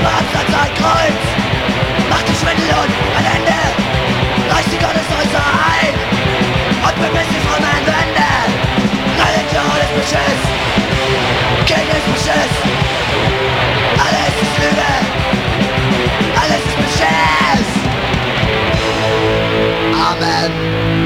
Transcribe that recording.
schwarz als ein Kreuz. Mach die Schwindel und ein Ende. Reicht die Gotteshäuser ein und bemisst die frommen Wände. Religion ist Beschiss. Kind ist Beschiss. Alles ist Lüge. Alles ist Beschiss. Amen.